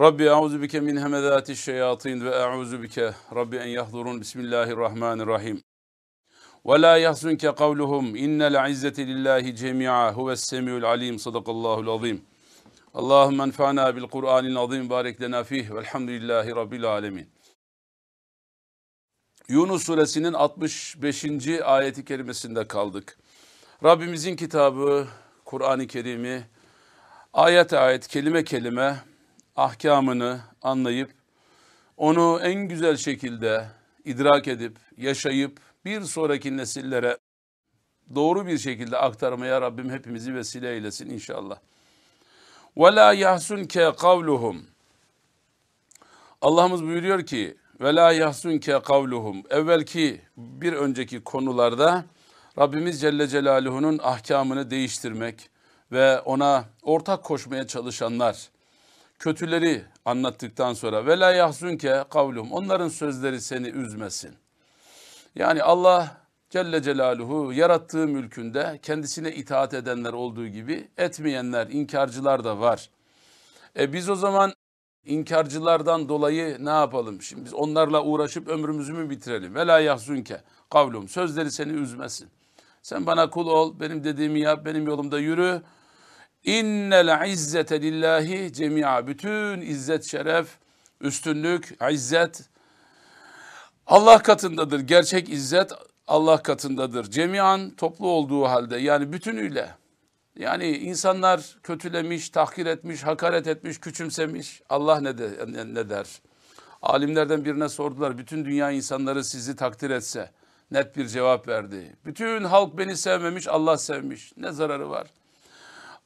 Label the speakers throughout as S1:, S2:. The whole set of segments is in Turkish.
S1: Rabbi a'udhu bike min hemezati şeyatin ve a'udhu bike Rabbi en yahdurun. Bismillahirrahmanirrahim. Ve la yahzunke kavluhum innel izzeti lillahi cemi'a huves semiul alim. Sadakallahul azim. Allahümme enfa'na bil Kur'anil azim. Barik lena fih. Velhamdülillahi Rabbil alemin. Yunus suresinin 65. ayeti kerimesinde kaldık. Rabbimizin kitabı, Kur'an-ı Kerim'i ayet ayet, kelime kelime ahkamını anlayıp onu en güzel şekilde idrak edip yaşayıp bir sonraki nesillere doğru bir şekilde aktarmaya Rabbim hepimizi vesile eylesin inşallah. Ve la yahsunke kavluhum. Allah'ımız buyuruyor ki ve la yahsunke kavluhum. Evvelki bir önceki konularda Rabbimiz Celle Celaluhu'nun ahkamını değiştirmek ve ona ortak koşmaya çalışanlar kötüleri anlattıktan sonra ve la yahzunke kavlum onların sözleri seni üzmesin. Yani Allah Celle Celaluhu yarattığı mülkünde kendisine itaat edenler olduğu gibi etmeyenler, inkarcılar da var. E biz o zaman inkarcılardan dolayı ne yapalım? Şimdi biz onlarla uğraşıp ömrümüzü mü bitirelim? Ve la yahzunke kavlum sözleri seni üzmesin. Sen bana kul ol, benim dediğimi yap, benim yolumda yürü. İnnel izzete lillahi cemi'a. Bütün izzet, şeref, üstünlük, izzet Allah katındadır. Gerçek izzet Allah katındadır. Cemian toplu olduğu halde yani bütünüyle. Yani insanlar kötülemiş, tahkir etmiş, hakaret etmiş, küçümsemiş. Allah ne, de, ne der? Alimlerden birine sordular. Bütün dünya insanları sizi takdir etse. Net bir cevap verdi. Bütün halk beni sevmemiş, Allah sevmiş. Ne zararı var?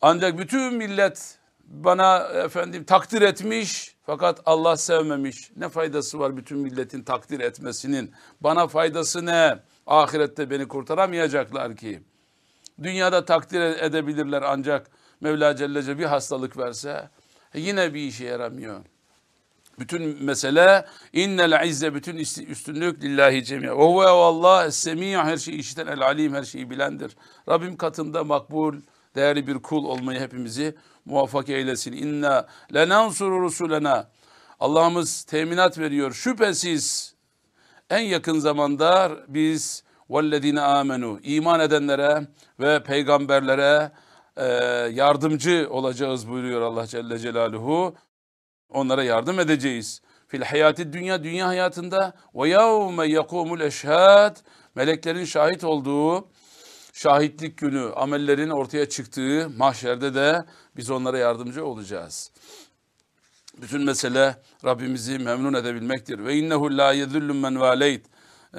S1: Ancak bütün millet bana efendim takdir etmiş fakat Allah sevmemiş. Ne faydası var bütün milletin takdir etmesinin? Bana faydası ne? Ahirette beni kurtaramayacaklar ki. Dünyada takdir edebilirler ancak Mevla Celle Celle bir hastalık verse yine bir işe yaramıyor. Bütün mesele innel izze bütün üstünlük lillahi cemiye. O huve Allah semi'a her şeyi işiten el alim her şeyi bilendir. Rabbim katında makbul değerli bir kul olmayı hepimizi muvaffak eylesin. İnna lenansuru rusulena. Allah'ımız teminat veriyor. Şüphesiz en yakın zamanda biz vellezine amenu iman edenlere ve peygamberlere e, yardımcı olacağız buyuruyor Allah Celle Celaluhu. Onlara yardım edeceğiz. Fil hayati dünya dünya hayatında ve yevme yekumul eşhad meleklerin şahit olduğu şahitlik günü amellerin ortaya çıktığı mahşerde de biz onlara yardımcı olacağız. Bütün mesele Rabbimizi memnun edebilmektir. Ve innehu la yedullu men valeyt.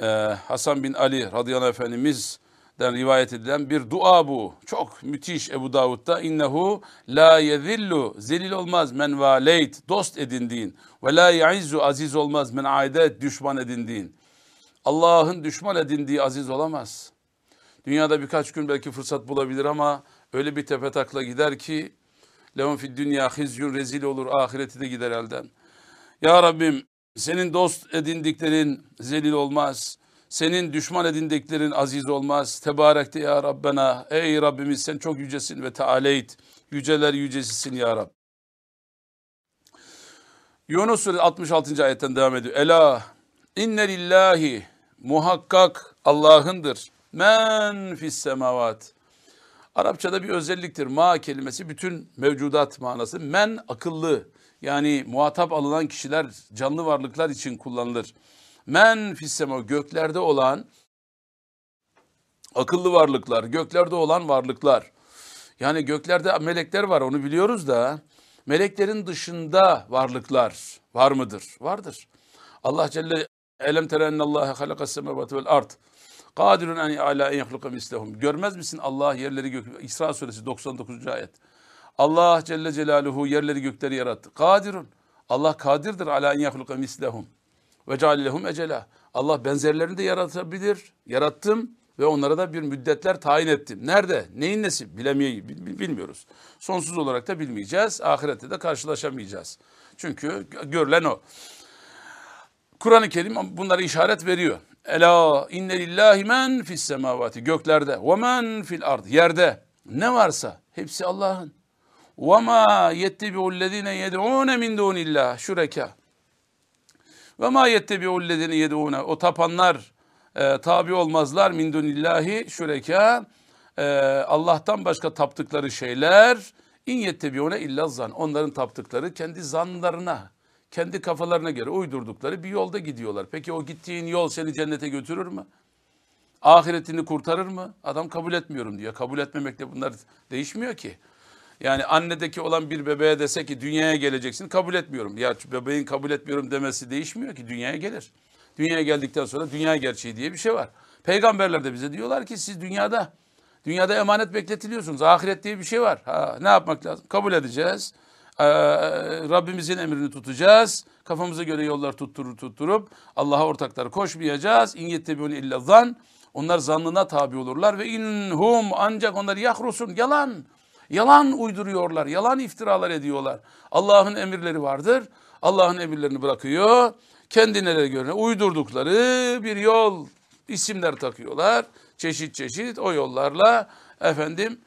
S1: Ee, Hasan bin Ali radıyallahu efendimizden rivayet edilen bir dua bu. Çok müthiş Ebu Davud'da. İnnehu la yedillu zelil olmaz men valeyt dost edindiğin. Ve la yaizzu aziz olmaz men aidet düşman edindiğin. Allah'ın düşman edindiği aziz olamaz. Dünyada birkaç gün belki fırsat bulabilir ama öyle bir tepe takla gider ki lehum fid dünya hizyun rezil olur ahireti de gider elden. Ya Rabbim senin dost edindiklerin zelil olmaz. Senin düşman edindiklerin aziz olmaz. Tebarekte ya Rabbena. Ey Rabbimiz sen çok yücesin ve tealeyt. Yüceler yücesisin ya Rab. Yunus Suresi 66. ayetten devam ediyor. Ela inne lillahi muhakkak Allah'ındır. Men fis semavat. Arapçada bir özelliktir. Ma kelimesi bütün mevcudat manası. Men akıllı. Yani muhatap alınan kişiler, canlı varlıklar için kullanılır. Men fis sema göklerde olan akıllı varlıklar, göklerde olan varlıklar. Yani göklerde melekler var onu biliyoruz da meleklerin dışında varlıklar var mıdır? Vardır. Allah Celle elem terennallaha halakas semavati vel ard. Kadirun en ala en yahluka mislehum. Görmez misin Allah yerleri gök İsra suresi 99. ayet. Allah Celle Celaluhu yerleri gökleri yarattı. Kadirun. Allah kadirdir ala en yahluka mislehum. Ve ceallehum ecela. Allah benzerlerini de yaratabilir. Yarattım ve onlara da bir müddetler tayin ettim. Nerede? Neyin nesi? Bilemeyi bilmiyoruz. Sonsuz olarak da bilmeyeceğiz. Ahirette de karşılaşamayacağız. Çünkü görülen o. Kur'an-ı Kerim bunları işaret veriyor. Ela inne lillahi men fis semavati göklerde ve men fil ard yerde ne varsa hepsi Allah'ın. Ve ma yettebi'ullezine yed'une min dunillah şureka. Ve ma yettebi'ullezine yed'une o tapanlar e, tabi olmazlar min dunillahi şureka. E, Allah'tan başka taptıkları şeyler in yettebi'une illa zan. Onların taptıkları kendi zanlarına, kendi kafalarına göre uydurdukları bir yolda gidiyorlar. Peki o gittiğin yol seni cennete götürür mü? Ahiretini kurtarır mı? Adam kabul etmiyorum diyor. Kabul etmemekle bunlar değişmiyor ki. Yani annedeki olan bir bebeğe dese ki dünyaya geleceksin kabul etmiyorum. Ya bebeğin kabul etmiyorum demesi değişmiyor ki dünyaya gelir. Dünyaya geldikten sonra dünya gerçeği diye bir şey var. Peygamberler de bize diyorlar ki siz dünyada dünyada emanet bekletiliyorsunuz. Ahiret diye bir şey var. Ha, ne yapmak lazım? Kabul edeceğiz. Ee, Rabbimizin emrini tutacağız. Kafamıza göre yollar tutturur tutturup Allah'a ortaklar koşmayacağız. İn yettebiun illa zan. Onlar zannına tabi olurlar ve inhum ancak onlar yahrusun yalan. Yalan uyduruyorlar, yalan iftiralar ediyorlar. Allah'ın emirleri vardır. Allah'ın emirlerini bırakıyor. Kendilerine göre uydurdukları bir yol isimler takıyorlar. Çeşit çeşit o yollarla efendim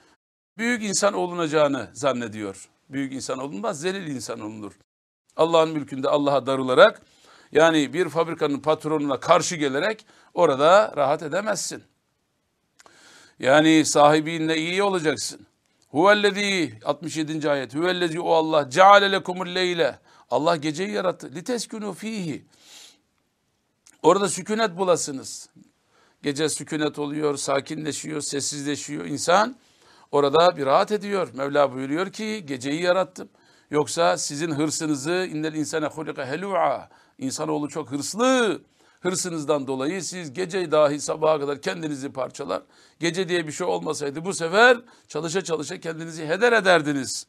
S1: büyük insan olunacağını zannediyor. Büyük insan olunmaz, zelil insan olunur. Allah'ın mülkünde Allah'a darılarak yani bir fabrikanın patronuna karşı gelerek orada rahat edemezsin. Yani sahibinle iyi olacaksın. Huvellezî 67. ayet. Huvellezî o Allah ceale lekumul leyle. Allah geceyi yarattı. Liteskunu fihi. Orada sükunet bulasınız. Gece sükunet oluyor, sakinleşiyor, sessizleşiyor insan. Orada bir rahat ediyor. Mevla buyuruyor ki geceyi yarattım. Yoksa sizin hırsınızı innel insane hulika helu'a. İnsanoğlu çok hırslı. Hırsınızdan dolayı siz gece dahi sabaha kadar kendinizi parçalar. Gece diye bir şey olmasaydı bu sefer çalışa çalışa kendinizi heder ederdiniz.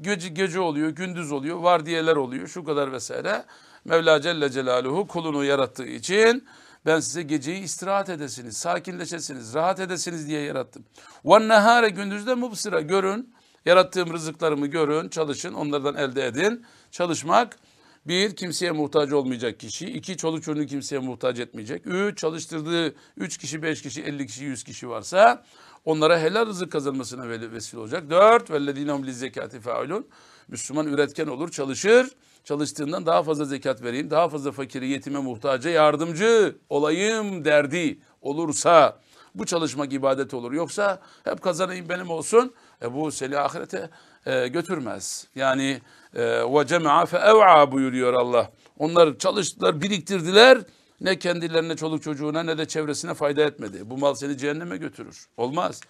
S1: Gece, gece oluyor, gündüz oluyor, vardiyeler oluyor, şu kadar vesaire. Mevla Celle Celaluhu kulunu yarattığı için ben size geceyi istirahat edesiniz, sakinleşesiniz, rahat edesiniz diye yarattım. Ve gündüzde mubsira görün, yarattığım rızıklarımı görün, çalışın, onlardan elde edin. Çalışmak bir, kimseye muhtaç olmayacak kişi. iki çoluk çocuğunu kimseye muhtaç etmeyecek. Üç, çalıştırdığı üç kişi, beş kişi, elli kişi, yüz kişi varsa onlara helal rızık kazanmasına vesile olacak. Dört, vellezînehum lizzekâti failun. Müslüman üretken olur, çalışır. Çalıştığından daha fazla zekat vereyim, daha fazla fakiri, yetime, muhtaca yardımcı olayım derdi olursa bu çalışmak ibadet olur. Yoksa hep kazanayım benim olsun. E bu seni ahirete e, götürmez. Yani e, ve cema'a fe ev'a buyuruyor Allah. Onlar çalıştılar, biriktirdiler. Ne kendilerine, çoluk çocuğuna ne de çevresine fayda etmedi. Bu mal seni cehenneme götürür. Olmaz.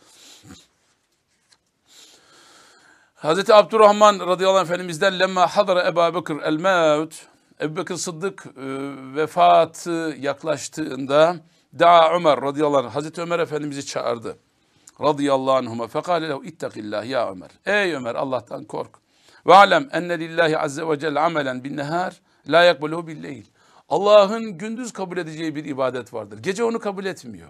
S1: Hazreti Abdurrahman radıyallahu anh efendimizden lemma hadara Ebu Bekir el mevt Ebu Bekir Sıddık e, vefatı yaklaştığında Da'a Ömer radıyallahu anh Hazreti Ömer Efendimiz'i çağırdı. Radıyallahu anhuma fekale lehu ittakillah ya Ömer. Ey Ömer Allah'tan kork. Ve alem enne lillahi azze ve celle amelen bin nehar la yakbuluhu billeyl. Allah'ın gündüz kabul edeceği bir ibadet vardır. Gece onu kabul etmiyor.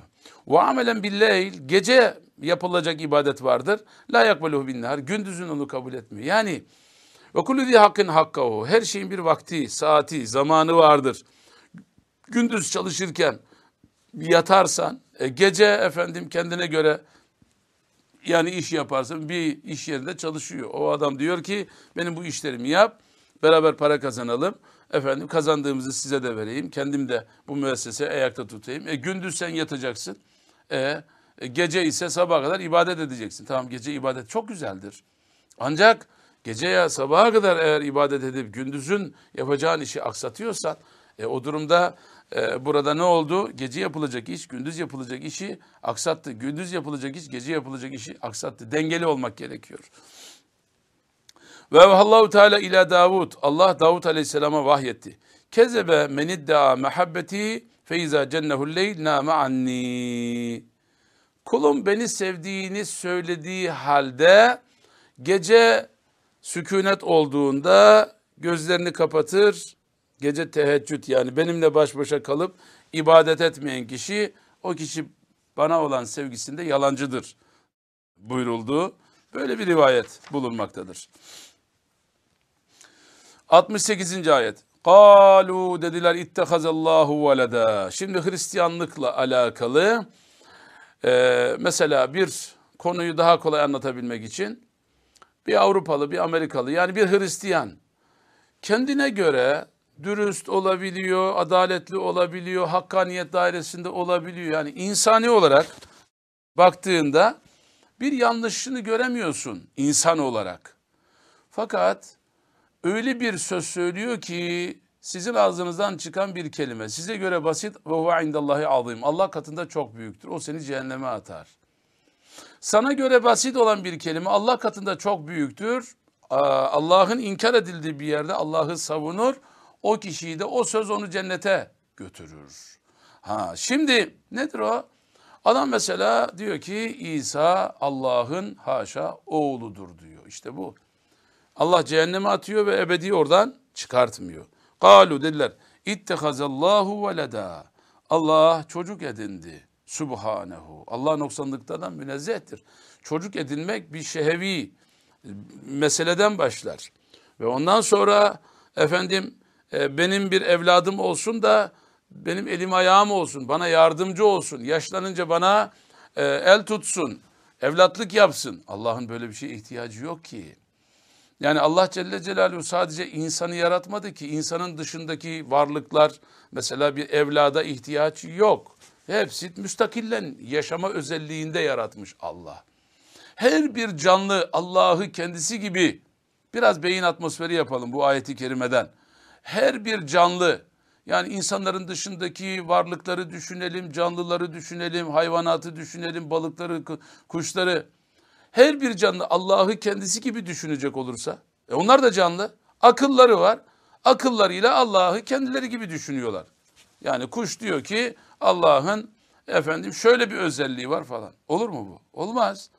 S1: Ve amelen billeyl gece yapılacak ibadet vardır. La yakbuluhu bin nehar gündüzün onu kabul etmiyor. Yani ve kullu hakkın hakkahu. Her şeyin bir vakti, saati, zamanı vardır. Gündüz çalışırken yatarsan, e, gece efendim kendine göre yani iş yaparsın bir iş yerinde çalışıyor. O adam diyor ki benim bu işlerimi yap beraber para kazanalım. Efendim kazandığımızı size de vereyim. Kendim de bu müessese ayakta tutayım. E gündüz sen yatacaksın. E, e gece ise sabah kadar ibadet edeceksin. Tamam gece ibadet çok güzeldir. Ancak gece ya sabaha kadar eğer ibadet edip gündüzün yapacağın işi aksatıyorsan e, o durumda e, burada ne oldu? Gece yapılacak iş, gündüz yapılacak işi aksattı. Gündüz yapılacak iş, gece yapılacak işi aksattı. Dengeli olmak gerekiyor. Ve Allahu Teala ila Davud. Allah Davud Aleyhisselam'a vahyetti. Kezebe menidda mehabbeti feiza cennehul leyl name anni. Kulum beni sevdiğini söylediği halde gece sükunet olduğunda gözlerini kapatır, gece teheccüd yani benimle baş başa kalıp ibadet etmeyen kişi o kişi bana olan sevgisinde yalancıdır buyuruldu. Böyle bir rivayet bulunmaktadır. 68. ayet. Kalu dediler ittehazallahu veleda. Şimdi Hristiyanlıkla alakalı e, mesela bir konuyu daha kolay anlatabilmek için bir Avrupalı, bir Amerikalı yani bir Hristiyan kendine göre dürüst olabiliyor, adaletli olabiliyor, hakkaniyet dairesinde olabiliyor. Yani insani olarak baktığında bir yanlışını göremiyorsun insan olarak. Fakat öyle bir söz söylüyor ki sizin ağzınızdan çıkan bir kelime size göre basit ve huve indallahi azim. Allah katında çok büyüktür. O seni cehenneme atar. Sana göre basit olan bir kelime Allah katında çok büyüktür. Allah'ın inkar edildiği bir yerde Allah'ı savunur. O kişiyi de o söz onu cennete götürür. Ha şimdi nedir o? Adam mesela diyor ki İsa Allah'ın haşa oğludur diyor. İşte bu. Allah cehenneme atıyor ve ebedi oradan çıkartmıyor. Galu dediler. İttehazallahu veleda. Allah çocuk edindi. Subhanehu. Allah noksanlıktan münezzehtir. Çocuk edinmek bir şehevi meseleden başlar. Ve ondan sonra efendim e, benim bir evladım olsun da benim elim ayağım olsun, bana yardımcı olsun, yaşlanınca bana e, el tutsun, evlatlık yapsın. Allah'ın böyle bir şeye ihtiyacı yok ki. Yani Allah Celle Celaluhu sadece insanı yaratmadı ki insanın dışındaki varlıklar mesela bir evlada ihtiyaç yok. Hepsi müstakillen yaşama özelliğinde yaratmış Allah. Her bir canlı Allah'ı kendisi gibi biraz beyin atmosferi yapalım bu ayeti kerimeden. Her bir canlı yani insanların dışındaki varlıkları düşünelim, canlıları düşünelim, hayvanatı düşünelim, balıkları, kuşları. Her bir canlı Allah'ı kendisi gibi düşünecek olursa, e onlar da canlı, akılları var. Akıllarıyla Allah'ı kendileri gibi düşünüyorlar. Yani kuş diyor ki Allah'ın efendim şöyle bir özelliği var falan. Olur mu bu? Olmaz.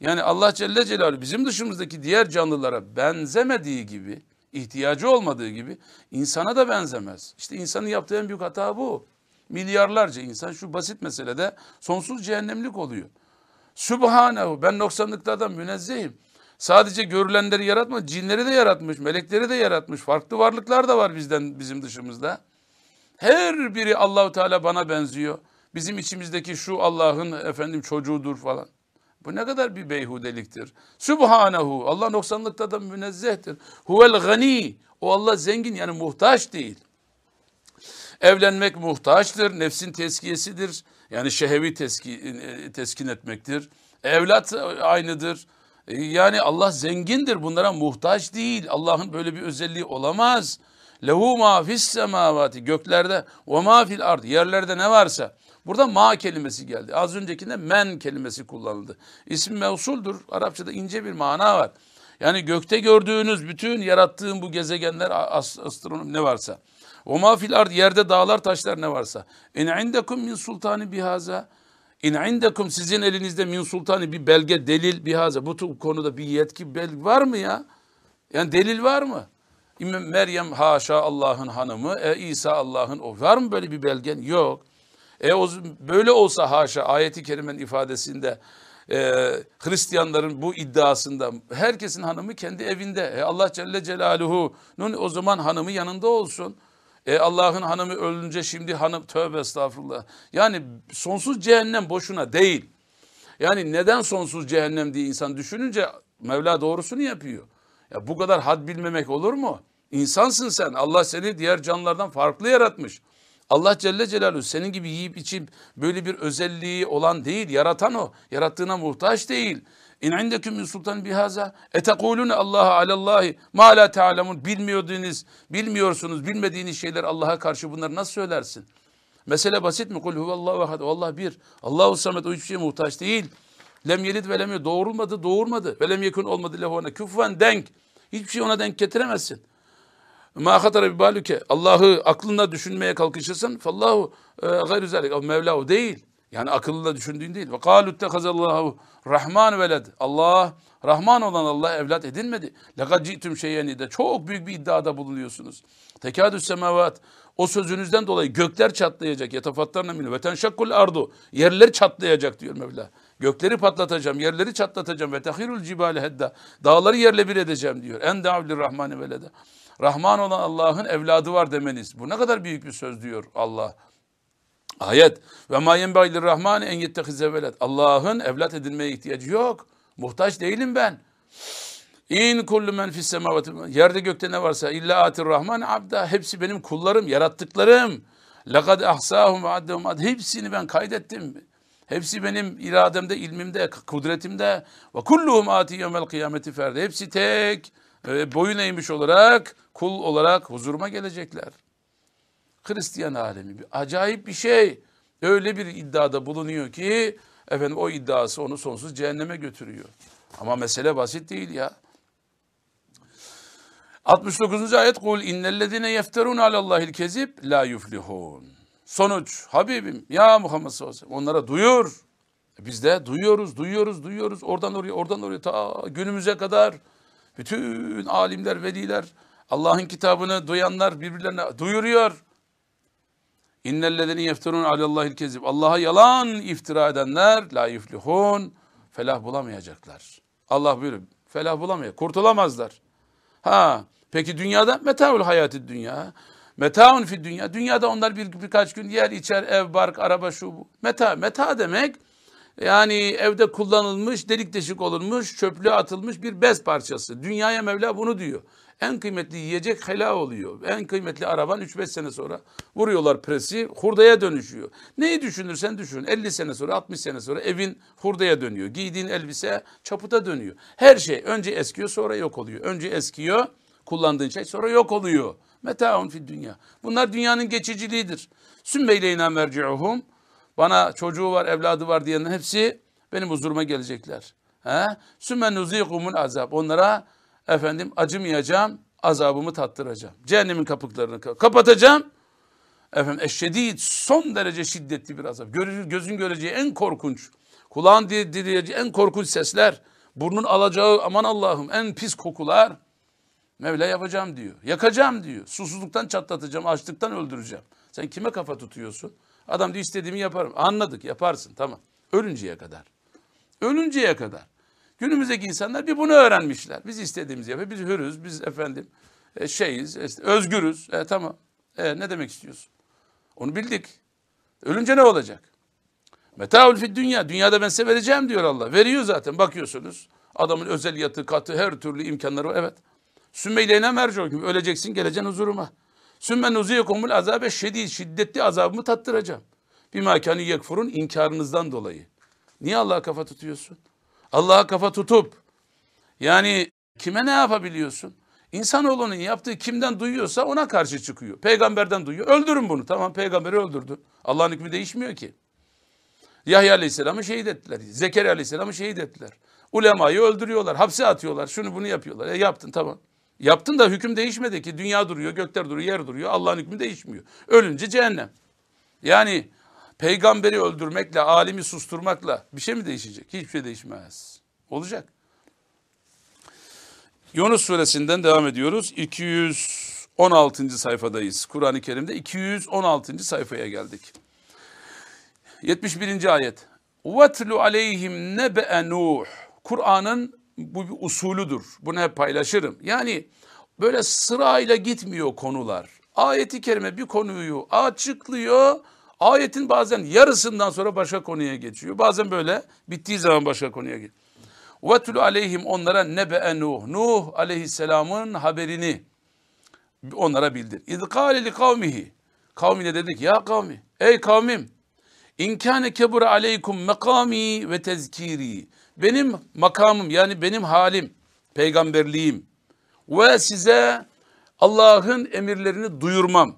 S1: Yani Allah Celle Celaluhu bizim dışımızdaki diğer canlılara benzemediği gibi, ihtiyacı olmadığı gibi insana da benzemez. İşte insanın yaptığı en büyük hata bu. Milyarlarca insan şu basit meselede sonsuz cehennemlik oluyor. Sübhanehu ben noksanlıklardan münezzehim. Sadece görülenleri yaratma, cinleri de yaratmış, melekleri de yaratmış. Farklı varlıklar da var bizden bizim dışımızda. Her biri Allahu Teala bana benziyor. Bizim içimizdeki şu Allah'ın efendim çocuğudur falan. Bu ne kadar bir beyhudeliktir. Sübhanehu. Allah noksanlıkta da münezzehtir. Huvel gani. O Allah zengin yani muhtaç değil. Evlenmek muhtaçtır. Nefsin teskiyesidir. Yani şehevi teski, e, teskin etmektir. Evlat aynıdır. E, yani Allah zengindir. Bunlara muhtaç değil. Allah'ın böyle bir özelliği olamaz. Lehu ma fis semavati göklerde ve ma fil ard yerlerde ne varsa Burada ma kelimesi geldi. Az öncekinde men kelimesi kullanıldı. İsim mevsuldur. Arapçada ince bir mana var. Yani gökte gördüğünüz bütün yarattığım bu gezegenler, astronom ne varsa. O mafil ard yerde dağlar taşlar ne varsa. İn indekum min sultani bihaza. İn indekum sizin elinizde min sultani bir belge, delil bihaza. Bu konuda bir yetki belge var mı ya? Yani delil var mı? Meryem haşa Allah'ın hanımı, e, İsa Allah'ın o. Var mı böyle bir belgen? Yok. E o, böyle olsa haşa ayeti kerimenin ifadesinde e, Hristiyanların bu iddiasında herkesin hanımı kendi evinde. E, Allah Celle Celaluhu'nun o zaman hanımı yanında olsun. E, Allah'ın hanımı ölünce şimdi hanım tövbe estağfurullah. Yani sonsuz cehennem boşuna değil. Yani neden sonsuz cehennem diye insan düşününce Mevla doğrusunu yapıyor. Ya bu kadar had bilmemek olur mu? İnsansın sen. Allah seni diğer canlılardan farklı yaratmış. Allah Celle Celaluhu senin gibi yiyip içip böyle bir özelliği olan değil, yaratan o. Yarattığına muhtaç değil. İn indeküm min sultan bihaza etekulune Allah'a alallahi ma la ta'lemun bilmiyordunuz, bilmiyorsunuz, bilmediğiniz şeyler Allah'a karşı bunları nasıl söylersin? Mesele basit mi? Kul huvallahu ehad. Allah bir. Allahu samet o hiçbir şeye muhtaç değil. Lem yelid ve lem yelid. Doğurulmadı, doğurmadı. Ve lem yekun olmadı lehu ona. Küffen denk. Hiçbir şey ona denk getiremezsin. Ma hatara bi baluke. Allah'ı aklında düşünmeye kalkışırsan fallahu e, gayru zalik. Mevlahu değil. Yani akılla düşündüğün değil. Ve kâlu ittehazallahu rahman veled. Allah, Rahman olan Allah evlat edinmedi. Lekad ci'tüm şeyeni de çok büyük bir iddiada bulunuyorsunuz. Tekadü semavat. O sözünüzden dolayı gökler çatlayacak. Yetafatlarına minü. Ve tenşakkul ardu. Yerler çatlayacak diyor Mevla. Gökleri patlatacağım, yerleri çatlatacağım. Ve tehirul cibale hedda. Dağları yerle bir edeceğim diyor. En davlir rahmani velede. Rahman olan Allah'ın evladı var demeniz. Bu ne kadar büyük bir söz diyor Allah. Ayet. Ve ma yenbagil rahman en yettehize veled. Allah'ın evlat edinmeye ihtiyacı yok. Muhtaç değilim ben. İn kullu men fis semavati yerde gökte ne varsa illa atir rahman abda hepsi benim kullarım, yarattıklarım. Lekad ahsahum ve addehum ad hepsini ben kaydettim. Hepsi benim irademde, ilmimde, kudretimde. Ve kulluhum ati yevmel kıyameti ferde. Hepsi tek e, boyun eğmiş olarak, kul olarak huzuruma gelecekler. Hristiyan alemi bir acayip bir şey. Öyle bir iddiada bulunuyor ki efendim o iddiası onu sonsuz cehenneme götürüyor. Ama mesele basit değil ya. 69. ayet kul innellezine yefterun alallahil kezib la yuflihun. Sonuç Habibim ya Muhammed sallallahu aleyhi onlara duyur. Biz de duyuyoruz, duyuyoruz, duyuyoruz. Oradan oraya, oradan oraya ta günümüze kadar bütün alimler, veliler Allah'ın kitabını duyanlar birbirlerine duyuruyor. İnnellezine yefterun alallahil kezib. Allah'a yalan iftira edenler la yuflihun. Felah bulamayacaklar. Allah buyuruyor. Felah bulamayacak. Kurtulamazlar. Ha, peki dünyada metaul hayatı dünya. Metaun fi dünya. Dünyada onlar bir birkaç gün yer içer, ev, bark, araba şu bu. Meta, meta demek yani evde kullanılmış, delik deşik olunmuş, çöplüğe atılmış bir bez parçası. Dünyaya Mevla bunu diyor. En kıymetli yiyecek hela oluyor. En kıymetli araban 3-5 sene sonra vuruyorlar presi, hurdaya dönüşüyor. Neyi düşünürsen düşün. 50 sene sonra, 60 sene sonra evin hurdaya dönüyor. Giydiğin elbise çaputa dönüyor. Her şey önce eskiyor sonra yok oluyor. Önce eskiyor, kullandığın şey sonra yok oluyor. Metaun fi dünya. Bunlar dünyanın geçiciliğidir. Sümmeyleyna merci'uhum. Bana çocuğu var, evladı var diyenlerin hepsi benim huzuruma gelecekler. He? Sümme nuzikumul azab. Onlara efendim acımayacağım, azabımı tattıracağım. Cehennemin kapılarını kapatacağım. Efendim eşşedid son derece şiddetli bir azap. Gözün göreceği en korkunç, kulağın dinleyeceği en korkunç sesler, burnun alacağı aman Allah'ım en pis kokular. Mevla yapacağım diyor. Yakacağım diyor. Susuzluktan çatlatacağım, açlıktan öldüreceğim. Sen kime kafa tutuyorsun? Adam diyor istediğimi yaparım. Anladık yaparsın tamam. Ölünceye kadar. Ölünceye kadar. Günümüzdeki insanlar bir bunu öğrenmişler. Biz istediğimizi yapıyoruz. Biz hürüz, biz efendim e, şeyiz, işte, özgürüz. E, tamam. E, ne demek istiyorsun? Onu bildik. Ölünce ne olacak? Metaul fid dünya. Dünyada ben size vereceğim diyor Allah. Veriyor zaten bakıyorsunuz. Adamın özel yatı, katı, her türlü imkanları var. Evet. Sümmeyleyne mercu gibi öleceksin geleceksin huzuruma. Sümme nuziyekumul azabe şedid. Şiddetli azabımı tattıracağım. Bir makani yekfurun inkarınızdan dolayı. Niye Allah'a kafa tutuyorsun? Allah'a kafa tutup yani kime ne yapabiliyorsun? İnsanoğlunun yaptığı kimden duyuyorsa ona karşı çıkıyor. Peygamberden duyuyor. Öldürün bunu. Tamam peygamberi öldürdü. Allah'ın hükmü değişmiyor ki. Yahya Aleyhisselam'ı şehit ettiler. Zekeriya Aleyhisselam'ı şehit ettiler. Ulemayı öldürüyorlar. Hapse atıyorlar. Şunu bunu yapıyorlar. E yaptın tamam. Yaptın da hüküm değişmedi ki. Dünya duruyor, gökler duruyor, yer duruyor. Allah'ın hükmü değişmiyor. Ölünce cehennem. Yani peygamberi öldürmekle, alimi susturmakla bir şey mi değişecek? Hiçbir şey değişmez. Olacak. Yunus suresinden devam ediyoruz. 216. sayfadayız. Kur'an-ı Kerim'de 216. sayfaya geldik. 71. ayet. Vatlu aleyhim nebe Nuh. Kur'an'ın bu bir usulüdür. Bunu hep paylaşırım. Yani böyle sırayla gitmiyor konular. Ayeti kerime bir konuyu açıklıyor Ayetin bazen yarısından sonra başka konuya geçiyor. Bazen böyle bittiği zaman başka konuya geçiyor. Vetül aleyhim onlara nebe'e Nuh. Nuh aleyhisselamın haberini onlara bildir. İzkâle li kavmihi. Kavmine dedi ki ya kavmi. Ey kavmim. İnkâne kebura aleykum makami ve tezkiri. Benim makamım yani benim halim. Peygamberliğim. Ve size Allah'ın emirlerini duyurmam.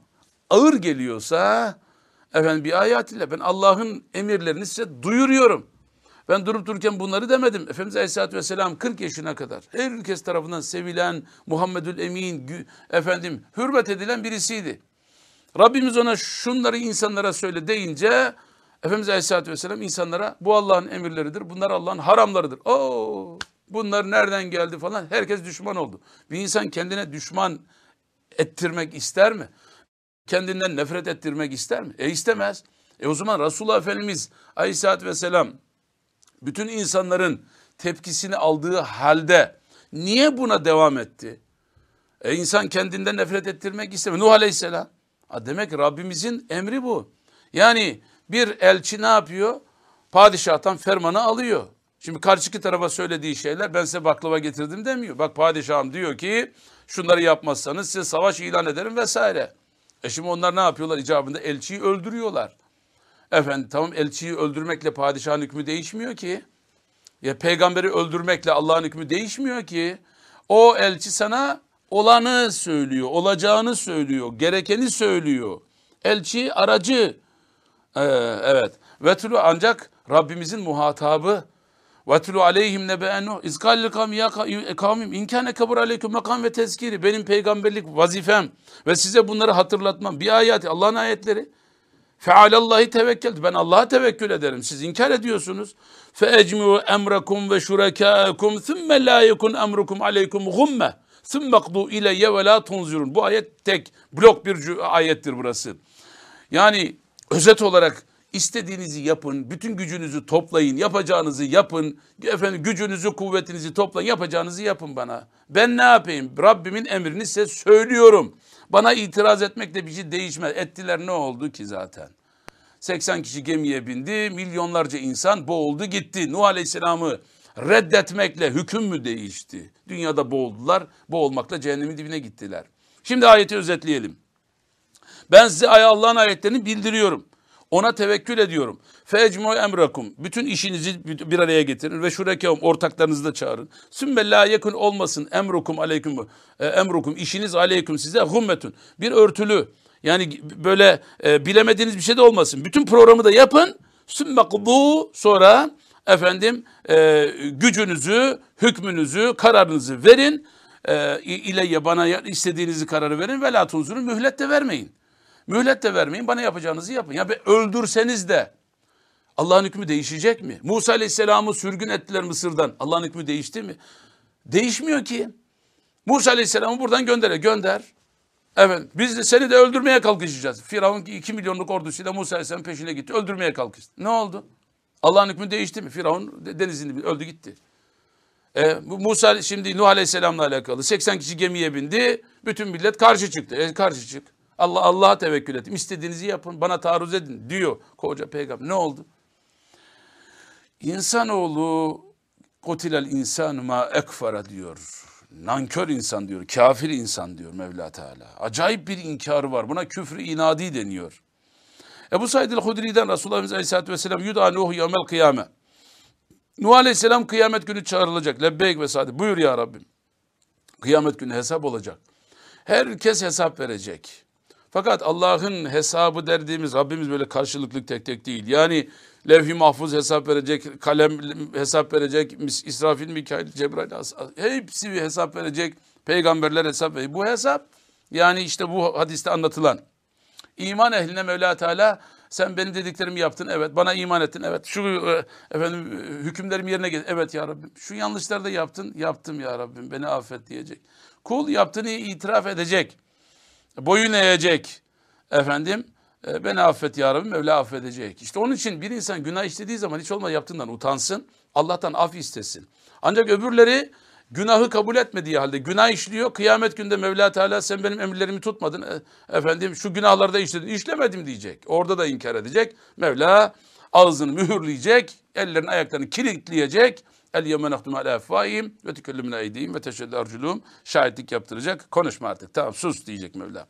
S1: Ağır geliyorsa efendim bir ayet ile ben Allah'ın emirlerini size duyuruyorum. Ben durup dururken bunları demedim. Efendimiz Aleyhisselatü Vesselam 40 yaşına kadar herkes tarafından sevilen Muhammedül Emin efendim hürmet edilen birisiydi. Rabbimiz ona şunları insanlara söyle deyince Efendimiz Aleyhisselatü Vesselam insanlara bu Allah'ın emirleridir, bunlar Allah'ın haramlarıdır. Oo, bunlar nereden geldi falan herkes düşman oldu. Bir insan kendine düşman ettirmek ister mi? Kendinden nefret ettirmek ister mi? E istemez. E o zaman Resulullah Efendimiz Aleyhisselatü Vesselam bütün insanların tepkisini aldığı halde niye buna devam etti? E insan kendinden nefret ettirmek istemiyor. Nuh Aleyhisselam. Ha demek Rabbimizin emri bu. Yani bir elçi ne yapıyor? Padişahtan fermanı alıyor. Şimdi karşıki tarafa söylediği şeyler ben size baklava getirdim demiyor. Bak padişahım diyor ki şunları yapmazsanız size savaş ilan ederim vesaire. E şimdi onlar ne yapıyorlar? İcabında elçiyi öldürüyorlar. Efendim tamam elçiyi öldürmekle padişahın hükmü değişmiyor ki. Ya peygamberi öldürmekle Allah'ın hükmü değişmiyor ki. O elçi sana olanı söylüyor, olacağını söylüyor, gerekeni söylüyor. Elçi aracı. Ee, evet. Vetulu ancak Rabbimizin muhatabı. Vetulu aleyhim nebe'enu izkallil kavmi ya kavmim inkâne kabur aleyküm makam ve tezkiri. Benim peygamberlik vazifem ve size bunları hatırlatmam. Bir ayet Allah'ın ayetleri. Fealallahi tevekkel. Ben Allah'a tevekkül ederim. Siz inkar ediyorsunuz. Fe ecmu emrakum ve şurekâkum thumme la yekun emrukum aleykum gumme. Thumme qdu ileyye ve la tunzurun. Bu ayet tek blok bir ayettir burası. Yani özet olarak istediğinizi yapın, bütün gücünüzü toplayın, yapacağınızı yapın. Efendim gücünüzü, kuvvetinizi toplayın, yapacağınızı yapın bana. Ben ne yapayım? Rabbimin emrini size söylüyorum. Bana itiraz etmekle bir şey değişmez. Ettiler ne oldu ki zaten? 80 kişi gemiye bindi, milyonlarca insan boğuldu gitti. Nuh Aleyhisselam'ı reddetmekle hüküm mü değişti? Dünyada boğuldular, boğulmakla cehennemin dibine gittiler. Şimdi ayeti özetleyelim. Ben size Allah'ın ayetlerini bildiriyorum. Ona tevekkül ediyorum. Fecmu emrakum. Bütün işinizi bir araya getirin ve şurekevum ortaklarınızı da çağırın. Sümme la yekun olmasın emrukum aleyküm e, emrukum işiniz aleyküm size hummetun. Bir örtülü yani böyle e, bilemediğiniz bir şey de olmasın. Bütün programı da yapın. Sümme bu sonra efendim e, gücünüzü, hükmünüzü, kararınızı verin. E, ileyye bana istediğinizi kararı verin ve la tunzurun mühlet de vermeyin. Mühlet de vermeyin bana yapacağınızı yapın. Ya be öldürseniz de Allah'ın hükmü değişecek mi? Musa Aleyhisselam'ı sürgün ettiler Mısır'dan. Allah'ın hükmü değişti mi? Değişmiyor ki. Musa Aleyhisselam'ı buradan göndere gönder. Evet biz de seni de öldürmeye kalkışacağız. Firavun iki milyonluk ordusuyla Musa Aleyhisselam peşine gitti. Öldürmeye kalkıştı. Ne oldu? Allah'ın hükmü değişti mi? Firavun denizin öldü gitti. E, Musa şimdi Nuh Aleyhisselam'la alakalı 80 kişi gemiye bindi. Bütün millet karşı çıktı. E, karşı çık. Allah Allah'a tevekkül ettim. İstediğinizi yapın. Bana taarruz edin diyor koca peygamber. Ne oldu? İnsanoğlu kotilel insanu ma ekfara diyor. Nankör insan diyor. Kafir insan diyor Mevla Teala. Acayip bir inkarı var. Buna küfrü inadi deniyor. Ebu Said el-Hudri'den Resulullah Aleyhisselatü Vesselam yuda Nuh yevmel kıyame. Nuh Aleyhisselam kıyamet günü çağrılacak. Lebbeyk ve sadi. Buyur ya Rabbim. Kıyamet günü hesap olacak. Herkes hesap verecek. Fakat Allah'ın hesabı derdiğimiz Rabbimiz böyle karşılıklı tek tek değil. Yani levh-i mahfuz hesap verecek, kalem hesap verecek, İsrafil, Mikail, Cebrail hepsi bir hesap verecek. Peygamberler hesap verecek. Bu hesap yani işte bu hadiste anlatılan. İman ehline Mevla Teala sen benim dediklerimi yaptın evet bana iman ettin evet şu e, efendim hükümlerim yerine getir evet ya Rabbim şu yanlışları da yaptın yaptım ya Rabbim beni affet diyecek. Kul yaptığını itiraf edecek boyun eğecek efendim e, beni affet ya Rabbi Mevla affedecek. İşte onun için bir insan günah işlediği zaman hiç olmadı yaptığından utansın. Allah'tan af istesin. Ancak öbürleri günahı kabul etmediği halde günah işliyor. Kıyamet günde Mevla Teala sen benim emirlerimi tutmadın. E, efendim şu günahları da işledin. İşlemedim diyecek. Orada da inkar edecek. Mevla ağzını mühürleyecek. Ellerini ayaklarını kilitleyecek. El yevme nahtumu ala efvahim ve tükellümüne eydihim ve teşeddü arculum. Şahitlik yaptıracak. Konuşma artık. Tamam sus diyecek Mevla.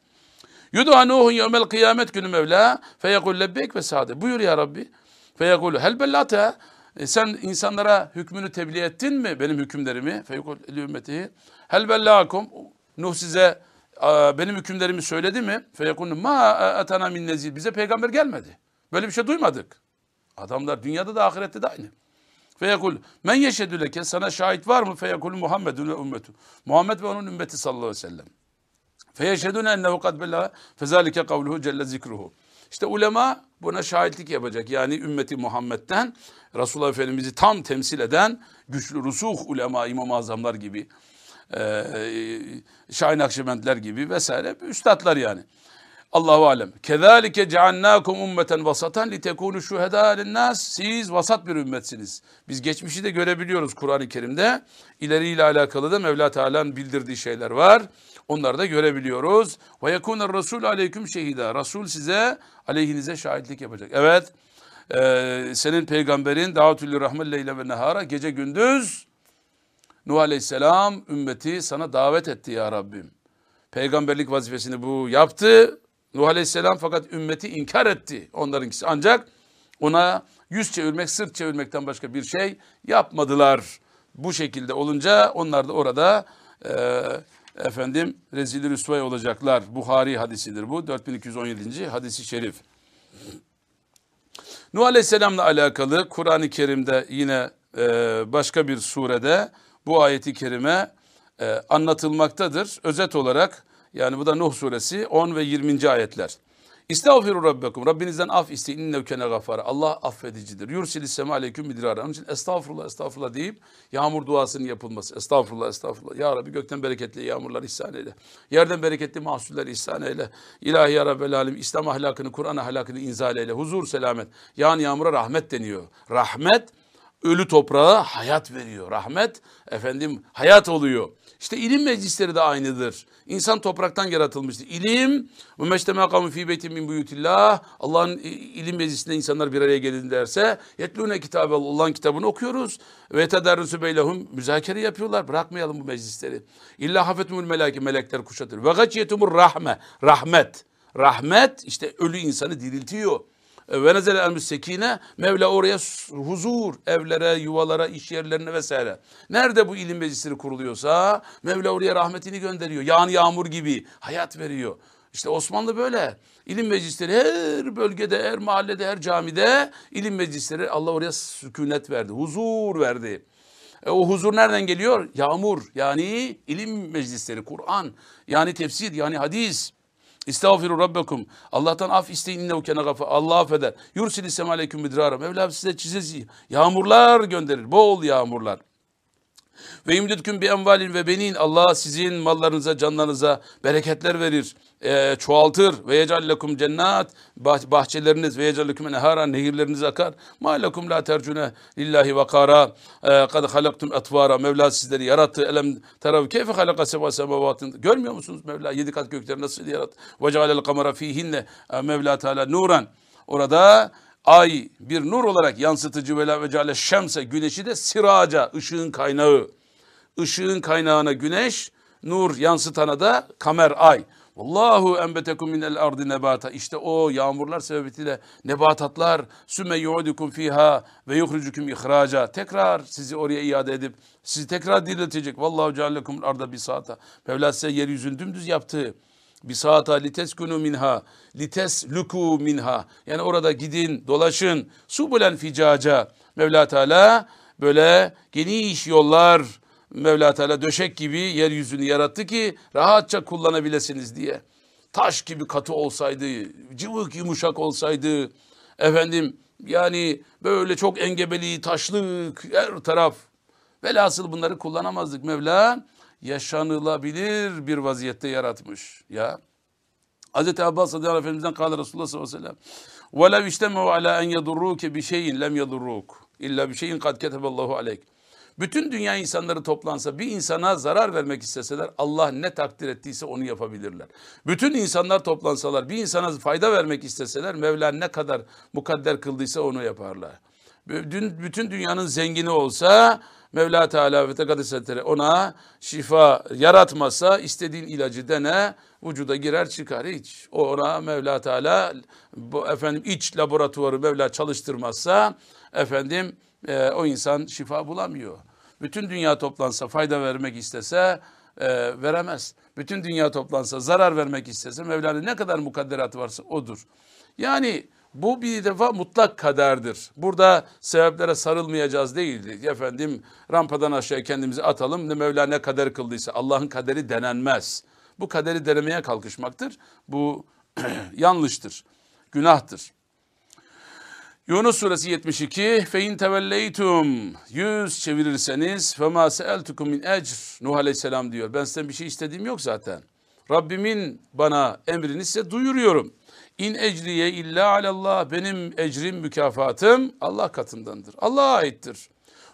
S1: Yudu'a Nuhun yevmel kıyamet günü Mevla. Feyekul lebbeyk ve sade. Buyur ya Rabbi. Feyekul hel bellata. E sen insanlara hükmünü tebliğ ettin mi benim hükümlerimi? Feyekul ümmeti. Hel bellakum. Nuh size benim hükümlerimi söyledi mi? Feyekul ma atana min nezir. Bize peygamber gelmedi. Böyle bir şey duymadık. Adamlar dünyada da ahirette de aynı. Feyekul men yeşedü leke sana şahit var mı? Feyekul Muhammedun ve ümmetu. Muhammed ve onun ümmeti sallallahu aleyhi ve sellem. Feyeşhedune ennehu kad bella fezalike kavluhu celle zikruhu. İşte ulema buna şahitlik yapacak. Yani ümmeti Muhammed'den Resulullah Efendimiz'i tam temsil eden güçlü rusuh ulema, İmam-ı Azamlar gibi, e, Şahin Akşebendler gibi vesaire üstadlar yani. Allahu alem. Kezalike cealnakum ummeten vasatan li tekunu şuheda nas. Siz vasat bir ümmetsiniz. Biz geçmişi de görebiliyoruz Kur'an-ı Kerim'de. İleriyle alakalı da Mevla Teala'nın bildirdiği şeyler var. Onları da görebiliyoruz. Ve yekuner Resul aleyküm şehida. Resul size aleyhinize şahitlik yapacak. Evet. E, senin peygamberin davetüllü rahmet leyle ve nehara gece gündüz Nuh Aleyhisselam ümmeti sana davet etti ya Rabbim. Peygamberlik vazifesini bu yaptı. Nuh Aleyhisselam fakat ümmeti inkar etti onlarınkisi. Ancak ona yüz çevirmek, sırt çevirmekten başka bir şey yapmadılar. Bu şekilde olunca onlar da orada e, efendim rezil rüsvay olacaklar. Buhari hadisidir bu. 4217. hadisi şerif. Nuh Aleyhisselam'la alakalı Kur'an-ı Kerim'de yine e, başka bir surede bu ayeti kerime e, anlatılmaktadır. Özet olarak yani bu da Nuh suresi 10 ve 20. ayetler. İstağfiru rabbekum. Rabbinizden af isteyin. İnnev kene gafara. Allah affedicidir. Yursilis sema aleyküm midrara. Onun için estağfurullah estağfurullah deyip yağmur duasının yapılması. Estağfurullah estağfurullah. Ya Rabbi gökten bereketli yağmurlar ihsan eyle. Yerden bereketli mahsuller ihsan eyle. İlahi ya Rabbel alem. İslam ahlakını, Kur'an ahlakını inzal eyle. Huzur, selamet. Yağan yağmura rahmet deniyor. Rahmet ölü toprağa hayat veriyor. Rahmet efendim hayat oluyor. İşte ilim meclisleri de aynıdır. İnsan topraktan yaratılmıştır. İlim ve meşteme kavmi fi beytin min buyutillah. Allah'ın ilim meclisinde insanlar bir araya gelin derse yetlune kitabı Allah'ın kitabını okuyoruz. Ve tederrüsü beylehum müzakere yapıyorlar. Bırakmayalım bu meclisleri. İlla hafetumul melaki melekler kuşatır. Ve gaciyetumur rahme. Rahmet. Rahmet işte ölü insanı diriltiyor. Ve nezele el sekine Mevla oraya huzur, evlere, yuvalara, iş yerlerine vesaire. Nerede bu ilim meclisleri kuruluyorsa Mevla oraya rahmetini gönderiyor. Yağan yağmur gibi hayat veriyor. İşte Osmanlı böyle. İlim meclisleri her bölgede, her mahallede, her camide ilim meclisleri Allah oraya sükunet verdi, huzur verdi. E, o huzur nereden geliyor? Yağmur yani ilim meclisleri, Kur'an yani tefsir yani hadis. İstağfiru rabbekum. Allah'tan af isteyin innehu kene gafar. Allah affeder. Yursil sema aleyküm midrara. Mevlam size çizesi yağmurlar gönderir. Bol yağmurlar. Ve yumdidküm bi envalin ve benin. Allah sizin mallarınıza, canlarınıza bereketler verir. E, çoğaltır. Ve yecallekum cennet. Bahçeleriniz ve yecallekum nehara. Nehirleriniz akar. Ma lekum la tercune lillahi vakara. E, kad halaktum etvara. Mevla sizleri yarattı. Elem terav keyfe halaka seba semavatın. Görmüyor musunuz Mevla? Yedi kat gökleri nasıl yarattı? Ve cealel kamera fihinne. E, Mevla Teala nuran. Orada ay bir nur olarak yansıtıcı ve cale şemse güneşi de siraca ışığın kaynağı. Işığın kaynağına güneş, nur yansıtana da kamer ay. Vallahu enbetekum minel ardı nebata. İşte o yağmurlar sebebiyle nebatatlar sümme yu'udukum fiha ve yuhricukum ihraca. Tekrar sizi oraya iade edip sizi tekrar diriltecek. Vallahu ceallekum arda bisata. Mevla size yeryüzünü dümdüz yaptı. Bisata liteskunu minha luku minha. Yani orada gidin, dolaşın. Subulen ficaca. Mevla Teala böyle geniş yollar Mevla Teala döşek gibi yeryüzünü yarattı ki rahatça kullanabilirsiniz diye. Taş gibi katı olsaydı, cıvık yumuşak olsaydı, efendim yani böyle çok engebeli, taşlık, her taraf. Velhasıl bunları kullanamazdık Mevla Yaşanılabilir bir vaziyette yaratmış. Ya Hz. Abbas radıyallahu Efendimiz'den kâle Resulullah sallallahu aleyhi ve sellem وَلَوْ اِشْتَمَوْا عَلَى اَنْ يَضُرُّوكَ بِشَيْءٍ لَمْ يَضُرُّوكَ اِلَّا بِشَيْءٍ قَدْ كَتَبَ اللّٰهُ عَلَيْكَ bütün dünya insanları toplansa bir insana zarar vermek isteseler Allah ne takdir ettiyse onu yapabilirler. Bütün insanlar toplansalar bir insana fayda vermek isteseler Mevla ne kadar mukadder kıldıysa onu yaparlar. Bütün, bütün dünyanın zengini olsa Mevla Teala ve Tekadüs'e ona şifa yaratmasa istediğin ilacı dene vücuda girer çıkar hiç. Ona Mevla Teala bu efendim iç laboratuvarı Mevla çalıştırmazsa efendim e, o insan şifa bulamıyor. Bütün dünya toplansa fayda vermek istese e, veremez. Bütün dünya toplansa zarar vermek istese Mevla'nın ne kadar mukadderatı varsa odur. Yani bu bir defa mutlak kaderdir. Burada sebeplere sarılmayacağız değil. Efendim rampadan aşağıya kendimizi atalım. Ne Mevla ne kader kıldıysa Allah'ın kaderi denenmez. Bu kaderi denemeye kalkışmaktır. Bu yanlıştır. günahtır. Yunus suresi 72 fe in tevelleytum yüz çevirirseniz fe ma seeltukum min ecr Nuh aleyhisselam diyor. Ben sizden bir şey istediğim yok zaten. Rabbimin bana emrini size duyuruyorum. İn ecriye illa alallah benim ecrim mükafatım Allah katındandır. Allah'a aittir.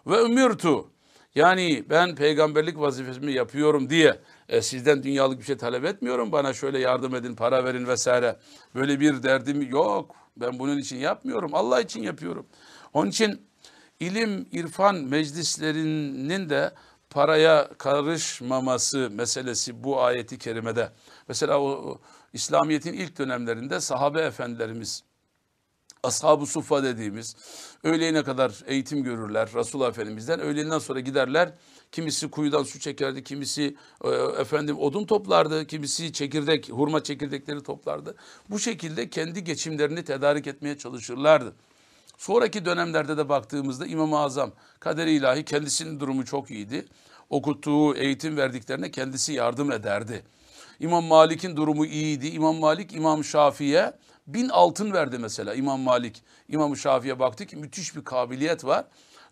S1: Ve ümirtu yani ben peygamberlik vazifesimi yapıyorum diye e, sizden dünyalık bir şey talep etmiyorum. Bana şöyle yardım edin, para verin vesaire. Böyle bir derdim yok. Ben bunun için yapmıyorum. Allah için yapıyorum. Onun için ilim, irfan meclislerinin de paraya karışmaması meselesi bu ayeti kerimede. Mesela o, İslamiyet'in ilk dönemlerinde sahabe efendilerimiz ashab-ı suffa dediğimiz öğleyine kadar eğitim görürler Resulullah Efendimiz'den. Öğlenden sonra giderler. Kimisi kuyudan su çekerdi, kimisi e, efendim odun toplardı, kimisi çekirdek, hurma çekirdekleri toplardı. Bu şekilde kendi geçimlerini tedarik etmeye çalışırlardı. Sonraki dönemlerde de baktığımızda İmam-ı Azam kader ilahi kendisinin durumu çok iyiydi. Okuttuğu, eğitim verdiklerine kendisi yardım ederdi. İmam Malik'in durumu iyiydi. İmam Malik İmam Şafii'ye bin altın verdi mesela İmam Malik. İmam Şafii'ye baktı ki müthiş bir kabiliyet var.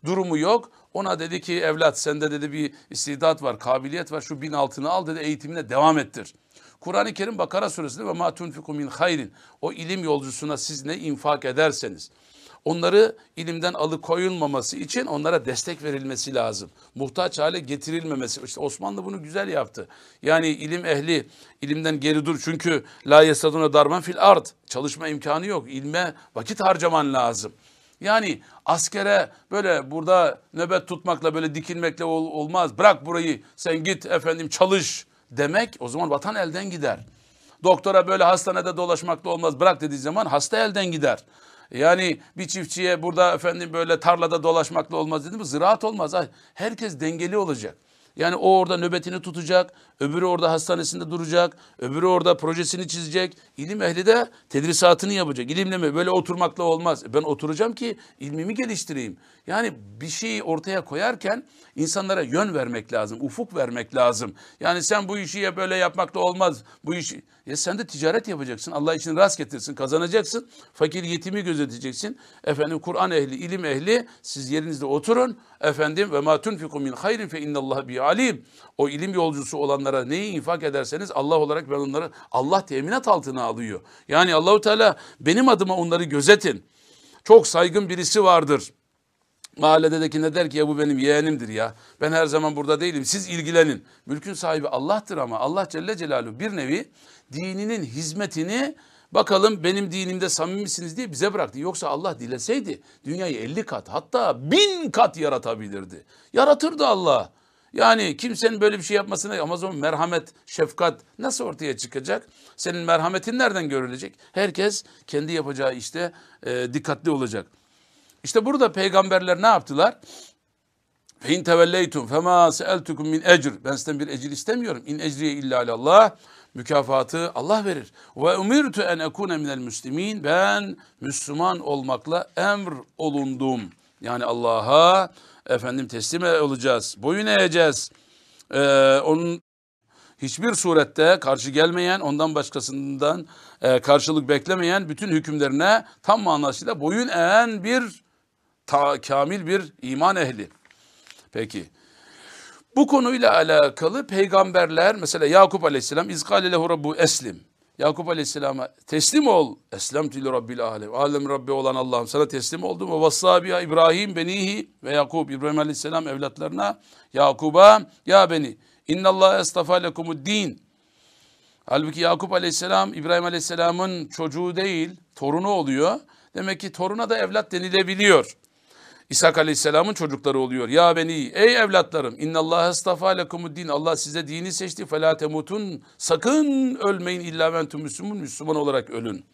S1: Durumu yok. Ona dedi ki evlat sende dedi bir istidat var, kabiliyet var. Şu bin altını al dedi eğitimine devam ettir. Kur'an-ı Kerim Bakara suresinde ve ma tunfiku min hayrin. O ilim yolcusuna siz ne infak ederseniz Onları ilimden alıkoyulmaması için onlara destek verilmesi lazım. Muhtaç hale getirilmemesi. İşte Osmanlı bunu güzel yaptı. Yani ilim ehli ilimden geri dur. Çünkü la yesaduna darman fil art. Çalışma imkanı yok. İlme vakit harcaman lazım. Yani askere böyle burada nöbet tutmakla böyle dikilmekle ol, olmaz. Bırak burayı sen git efendim çalış demek o zaman vatan elden gider. Doktora böyle hastanede dolaşmakla olmaz. Bırak dediği zaman hasta elden gider. Yani bir çiftçiye burada efendim böyle tarlada dolaşmakla olmaz dedi mi? Ziraat olmaz. Herkes dengeli olacak. Yani o orada nöbetini tutacak, öbürü orada hastanesinde duracak, öbürü orada projesini çizecek. İlim ehli de tedrisatını yapacak. İlimle mi? Böyle oturmakla olmaz. Ben oturacağım ki ilmimi geliştireyim. Yani bir şeyi ortaya koyarken insanlara yön vermek lazım, ufuk vermek lazım. Yani sen bu işi böyle yapmakla olmaz. Bu işi ya sen de ticaret yapacaksın. Allah için rast getirsin, kazanacaksın. Fakir yetimi gözeteceksin. Efendim Kur'an ehli, ilim ehli siz yerinizde oturun. Efendim ve ma tunfiku min hayrin fe innallaha bi alim. O ilim yolcusu olanlara neyi infak ederseniz Allah olarak ben onları Allah teminat altına alıyor. Yani Allahu Teala benim adıma onları gözetin. Çok saygın birisi vardır. Mahalledeki ne der ki ya bu benim yeğenimdir ya. Ben her zaman burada değilim. Siz ilgilenin. Mülkün sahibi Allah'tır ama Allah Celle Celaluhu bir nevi dininin hizmetini bakalım benim dinimde samimisiniz diye bize bıraktı. Yoksa Allah dileseydi dünyayı 50 kat hatta bin kat yaratabilirdi. Yaratırdı Allah. Yani kimsenin böyle bir şey yapmasına ama zaman merhamet, şefkat nasıl ortaya çıkacak? Senin merhametin nereden görülecek? Herkes kendi yapacağı işte e, dikkatli olacak. İşte burada peygamberler ne yaptılar? Fe in tevelleytum fema seeltukum min ecr. Ben sizden bir ecir istemiyorum. İn ecriye illa Allah. Mükafatı Allah verir. Ve umirtu en ekune minel müslimin. Ben Müslüman olmakla emr olundum. Yani Allah'a efendim teslim olacağız. Boyun eğeceğiz. Ee, onun hiçbir surette karşı gelmeyen, ondan başkasından e, karşılık beklemeyen bütün hükümlerine tam manasıyla boyun eğen bir ta, kamil bir iman ehli. Peki. Bu konuyla alakalı peygamberler mesela Yakup aleyhisselam izkale lehu rabbu eslim. Yakup aleyhisselama teslim ol. Eslem tülü rabbil alem. Alem Rabbi olan Allah'ım sana teslim oldum. Ve vassabiya İbrahim benihi ve Yakup İbrahim aleyhisselam evlatlarına Yakub'a ya beni innallah estafa lekumud din. Halbuki Yakup aleyhisselam İbrahim aleyhisselamın çocuğu değil torunu oluyor. Demek ki toruna da evlat denilebiliyor. İshak Aleyhisselam'ın çocukları oluyor. Ya beni ey evlatlarım innallah estafa lekumuddin Allah size dini seçti felâ temutun sakın ölmeyin illa ventum müslümun Müslüman olarak ölün.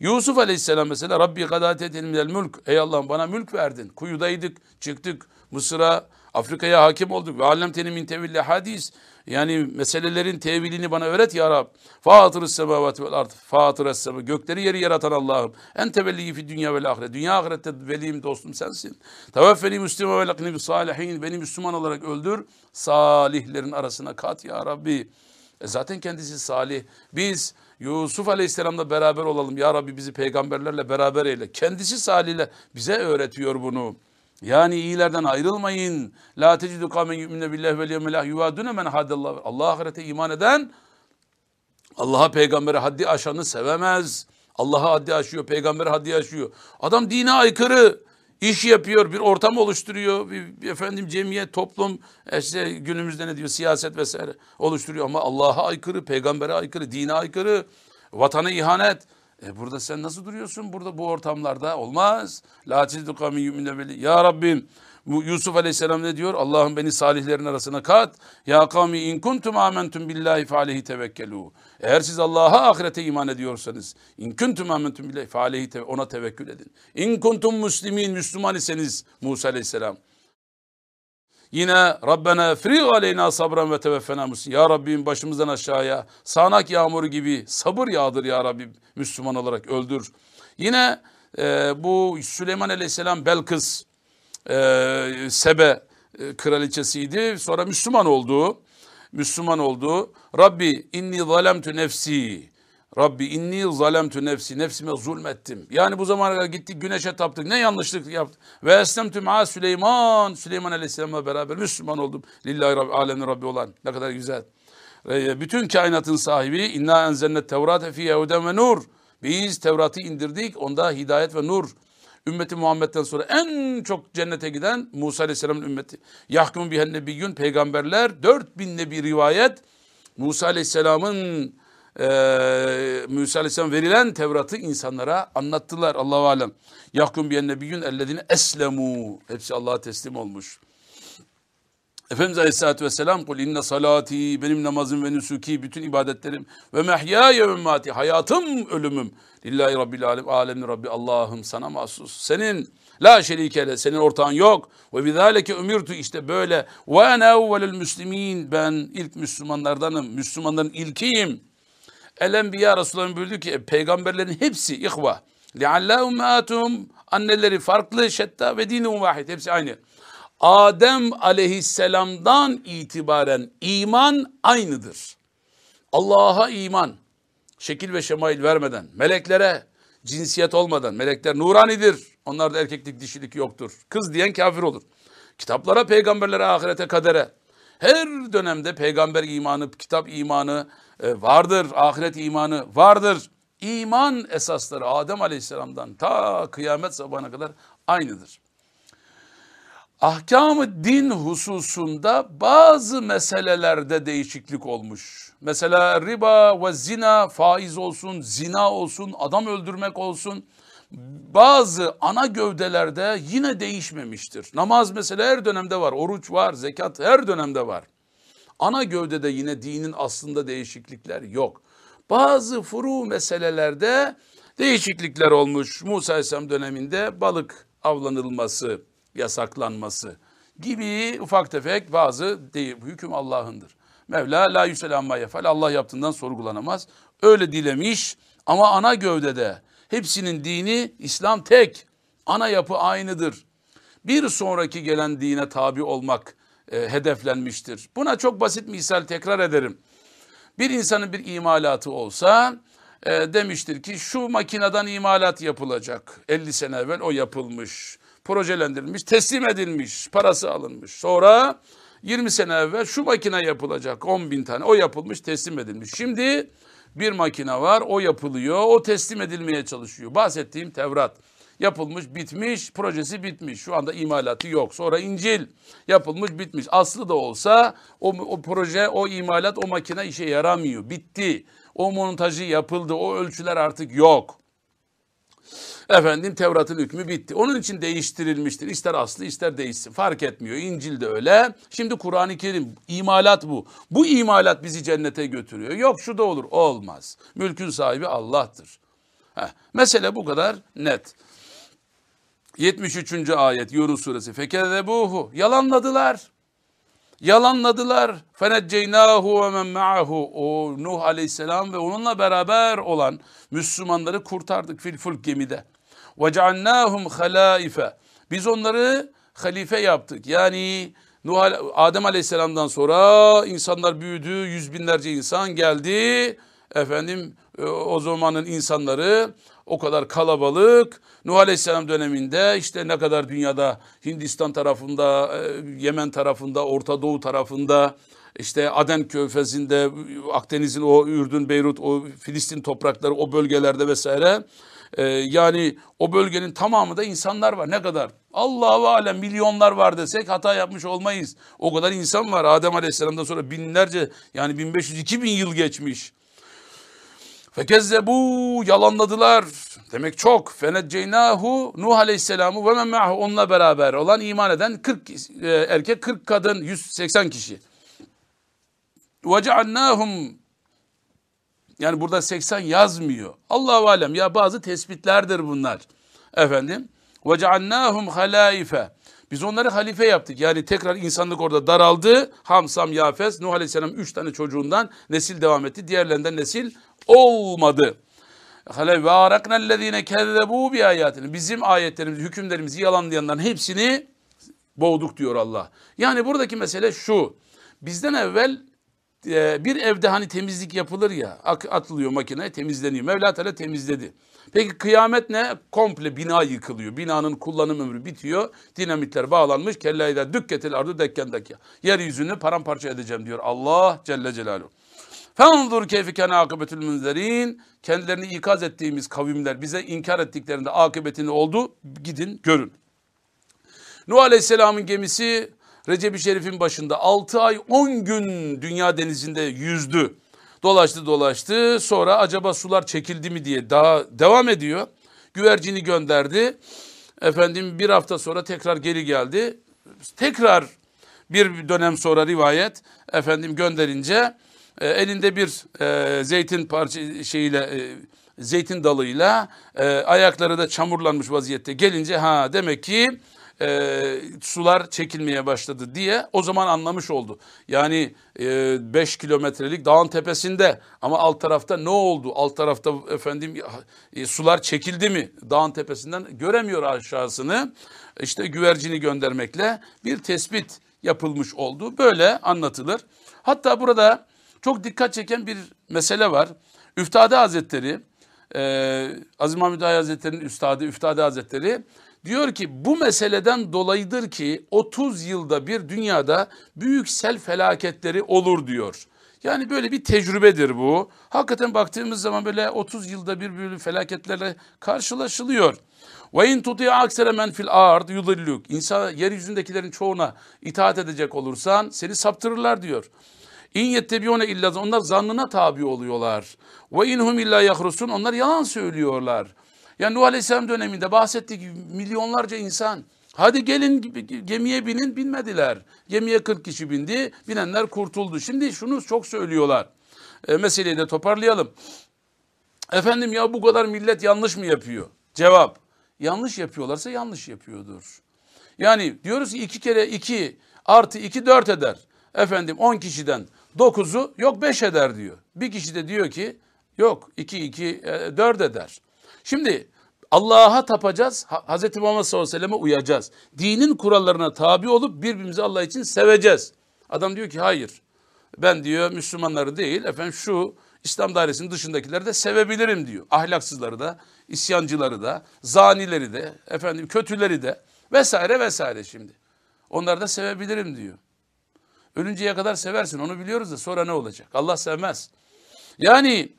S1: Yusuf Aleyhisselam mesela Rabbi gadatet minel mülk ey Allah'ım bana mülk verdin. Kuyudaydık çıktık Mısır'a Afrika'ya hakim olduk. Ve allemteni min tevilli hadis. Yani meselelerin tevilini bana öğret ya Rab. Fatırız semavati vel ard. Fatırız sema. Gökleri yeri yaratan Allah'ım. En tevelliyi fi dünya vel ahiret. Dünya ahirette velim dostum sensin. Teveffeli müslüme ve lakni bi salihin. Beni Müslüman olarak öldür. Salihlerin arasına kat ya Rabbi. E zaten kendisi salih. Biz Yusuf Aleyhisselam'la beraber olalım. Ya Rabbi bizi peygamberlerle beraber eyle. Kendisi salihle bize öğretiyor bunu. Yani iyilerden ayrılmayın. La tecidu kavmen yu'mine billahi vel yevmel yuvadune men hadallah. Allah ahirete iman eden Allah'a peygambere haddi aşanı sevemez. Allah'a haddi aşıyor, peygambere haddi aşıyor. Adam dine aykırı iş yapıyor, bir ortam oluşturuyor, bir, bir efendim cemiyet, toplum, işte günümüzde ne diyor siyaset vesaire oluşturuyor ama Allah'a aykırı, peygambere aykırı, dine aykırı, vatana ihanet. E burada sen nasıl duruyorsun burada bu ortamlarda? Olmaz. La tizdu Ya Rabbim Yusuf Aleyhisselam ne diyor? Allah'ım beni salihlerin arasına kat. Ya kavmi in kuntum amentum billahi fe aleyhi tevekkelu. Eğer siz Allah'a ahirete iman ediyorsanız in kuntum amentum billahi fe aleyhi ona tevekkül edin. İn kuntum muslimin Müslüman iseniz Musa Aleyhisselam. Yine Rabbena fri aleyna sabran ve teveffena muslim. Ya Rabbim başımızdan aşağıya sağanak yağmuru gibi sabır yağdır ya Rabbim Müslüman olarak öldür. Yine e, bu Süleyman Aleyhisselam Belkıs e, Sebe e, kraliçesiydi. Sonra Müslüman oldu. Müslüman oldu. Rabbi inni zalemtu nefsi. Rabbi inni zalemtu nefsi. Nefsime zulmettim. Yani bu zamana kadar gittik güneşe taptık. Ne yanlışlık yaptık. Ve eslemtü ma Süleyman. Süleyman Aleyhisselam'la beraber Müslüman oldum. Lillahi Rabbi, alemin Rabbi olan. Ne kadar güzel. Bütün kainatın sahibi inna enzelne tevrate fi yehuden ve nur. Biz Tevrat'ı indirdik. Onda hidayet ve nur ümmeti Muhammed'den sonra en çok cennete giden Musa Aleyhisselam'ın ümmeti. Yahkum bihen nebiyyün peygamberler 4000 nebi rivayet Musa Aleyhisselam'ın e, Musa Aleyhisselam verilen Tevrat'ı insanlara anlattılar Allahu alem. Yahkum bihen nebiyyün ellezine eslemu. Hepsi Allah'a teslim olmuş. Efendimiz Aleyhisselatü Vesselam kul inne salati benim namazım ve nusuki bütün ibadetlerim ve mehyaya ve memati hayatım ölümüm lillahi rabbil alem alemin rabbi Allah'ım sana mahsus senin la şerikele senin ortağın yok ve bizalike umirtu işte böyle ve ene evvelül müslimin ben ilk Müslümanlardanım Müslümanların ilkiyim El Enbiya Resulullah'ın buyurdu ki peygamberlerin hepsi ihva lialla ummatum anneleri farklı şetta ve dinin vahid hepsi aynı Adem aleyhisselamdan itibaren iman aynıdır. Allah'a iman, şekil ve şemail vermeden, meleklere cinsiyet olmadan, melekler nuranidir. Onlarda erkeklik, dişilik yoktur. Kız diyen kafir olur. Kitaplara, peygamberlere, ahirete, kadere. Her dönemde peygamber imanı, kitap imanı e, vardır, ahiret imanı vardır. İman esasları Adem aleyhisselamdan ta kıyamet sabahına kadar aynıdır ahkamı din hususunda bazı meselelerde değişiklik olmuş. Mesela riba ve zina faiz olsun, zina olsun, adam öldürmek olsun bazı ana gövdelerde yine değişmemiştir. Namaz mesela her dönemde var, oruç var, zekat her dönemde var. Ana gövdede yine dinin aslında değişiklikler yok. Bazı furu meselelerde değişiklikler olmuş. Musa Aleyhisselam döneminde balık avlanılması, yasaklanması gibi ufak tefek bazı değil. Hüküm Allah'ındır. Mevla la yüselamma yefal. Allah yaptığından sorgulanamaz. Öyle dilemiş ama ana gövdede hepsinin dini İslam tek. Ana yapı aynıdır. Bir sonraki gelen dine tabi olmak e, hedeflenmiştir. Buna çok basit misal tekrar ederim. Bir insanın bir imalatı olsa e, demiştir ki şu makineden imalat yapılacak. 50 sene evvel o yapılmış projelendirilmiş, teslim edilmiş, parası alınmış. Sonra 20 sene evvel şu makine yapılacak 10 bin tane o yapılmış teslim edilmiş. Şimdi bir makine var o yapılıyor o teslim edilmeye çalışıyor. Bahsettiğim Tevrat yapılmış bitmiş projesi bitmiş şu anda imalatı yok. Sonra İncil yapılmış bitmiş aslı da olsa o, o proje o imalat o makine işe yaramıyor bitti. O montajı yapıldı o ölçüler artık yok. Efendim Tevrat'ın hükmü bitti. Onun için değiştirilmiştir. İster aslı ister değişsin. Fark etmiyor. İncil de öyle. Şimdi Kur'an-ı Kerim imalat bu. Bu imalat bizi cennete götürüyor. Yok şu da olur. Olmaz. Mülkün sahibi Allah'tır. Heh, mesele bu kadar net. 73. ayet Yunus suresi. Fekezebuhu. Yalanladılar. Yalanladılar. Feneceynahu ve men ma'ahu. O Nuh aleyhisselam ve onunla beraber olan Müslümanları kurtardık fil fulk gemide. Ve ceannahum halaife. Biz onları halife yaptık. Yani Nuh, Adem Aleyhisselam'dan sonra insanlar büyüdü. Yüz binlerce insan geldi. Efendim e, o zamanın insanları o kadar kalabalık. Nuh Aleyhisselam döneminde işte ne kadar dünyada Hindistan tarafında, e, Yemen tarafında, Orta Doğu tarafında, işte Aden Körfezi'nde, Akdeniz'in o Ürdün, Beyrut, o Filistin toprakları, o bölgelerde vesaire. Ee, yani o bölgenin tamamı da insanlar var. Ne kadar? Allahu alem milyonlar var desek hata yapmış olmayız. O kadar insan var. Adem Aleyhisselam'dan sonra binlerce yani 1500-2000 yıl geçmiş. Fekezzebu yalanladılar. Demek çok. Feneceynahu Nuh Aleyhisselam'ı ve men onunla beraber olan iman eden 40 e, erkek 40 kadın 180 kişi. Ve ceannahum yani burada 80 yazmıyor. Allahu alem ya bazı tespitlerdir bunlar. Efendim ve ceannahum halaife. Biz onları halife yaptık. Yani tekrar insanlık orada daraldı. Ham, Sam, Yafes, Nuh Aleyhisselam üç tane çocuğundan nesil devam etti. Diğerlerinden nesil olmadı. Ve araknellezine kezzebu bi ayatini. Bizim ayetlerimizi, hükümlerimizi yalanlayanların hepsini boğduk diyor Allah. Yani buradaki mesele şu. Bizden evvel e, bir evde hani temizlik yapılır ya atılıyor makineye temizleniyor. Mevla Teala temizledi. Peki kıyamet ne? Komple bina yıkılıyor. Binanın kullanım ömrü bitiyor. Dinamitler bağlanmış. Kellayla dükketil ardu dekken dekya. Yeryüzünü paramparça edeceğim diyor Allah Celle Celaluhu. Fenzur keyfi kâne akıbetül münzerin. Kendilerini ikaz ettiğimiz kavimler bize inkar ettiklerinde akıbetini oldu. Gidin görün. Nuh Aleyhisselam'ın gemisi Recep-i Şerif'in başında 6 ay 10 gün dünya denizinde yüzdü. Dolaştı dolaştı sonra acaba sular çekildi mi diye daha devam ediyor. Güvercini gönderdi. Efendim bir hafta sonra tekrar geri geldi. Tekrar bir dönem sonra rivayet efendim gönderince e, elinde bir e, zeytin parça şeyiyle e, zeytin dalıyla e, ayakları da çamurlanmış vaziyette gelince ha demek ki e, sular çekilmeye başladı diye o zaman anlamış oldu. Yani 5 e, kilometrelik dağın tepesinde ama alt tarafta ne oldu? Alt tarafta efendim e, sular çekildi mi? Dağın tepesinden göremiyor aşağısını. İşte güvercini göndermekle bir tespit yapılmış oldu. Böyle anlatılır. Hatta burada çok dikkat çeken bir mesele var. Üftade Hazretleri, e, Aziz Mahmud Hazretleri'nin üstadı Üftade Hazretleri Diyor ki bu meseleden dolayıdır ki 30 yılda bir dünyada büyük sel felaketleri olur diyor. Yani böyle bir tecrübedir bu. Hakikaten baktığımız zaman böyle 30 yılda bir böyle felaketlerle karşılaşılıyor. Ve in tuti aksere men fil ard yudilluk. İnsan yeryüzündekilerin çoğuna itaat edecek olursan seni saptırırlar diyor. İn yettebiyone illa onlar zannına tabi oluyorlar. Ve inhum illa yahrusun onlar yalan söylüyorlar. Yani Nuh Aleyhisselam döneminde bahsettik milyonlarca insan. Hadi gelin gemiye binin binmediler. Gemiye 40 kişi bindi binenler kurtuldu. Şimdi şunu çok söylüyorlar. E, meseleyi de toparlayalım. Efendim ya bu kadar millet yanlış mı yapıyor? Cevap yanlış yapıyorlarsa yanlış yapıyordur. Yani diyoruz ki iki kere iki artı iki dört eder. Efendim on kişiden dokuzu yok beş eder diyor. Bir kişi de diyor ki yok iki iki e, dört eder. Şimdi Allah'a tapacağız, Hz. Muhammed sallallahu aleyhi ve selleme uyacağız. Dinin kurallarına tabi olup birbirimizi Allah için seveceğiz. Adam diyor ki hayır ben diyor Müslümanları değil efendim şu İslam dairesinin dışındakileri de sevebilirim diyor. Ahlaksızları da, isyancıları da, zanileri de, efendim kötüleri de vesaire vesaire şimdi. Onları da sevebilirim diyor. Ölünceye kadar seversin onu biliyoruz da sonra ne olacak? Allah sevmez. Yani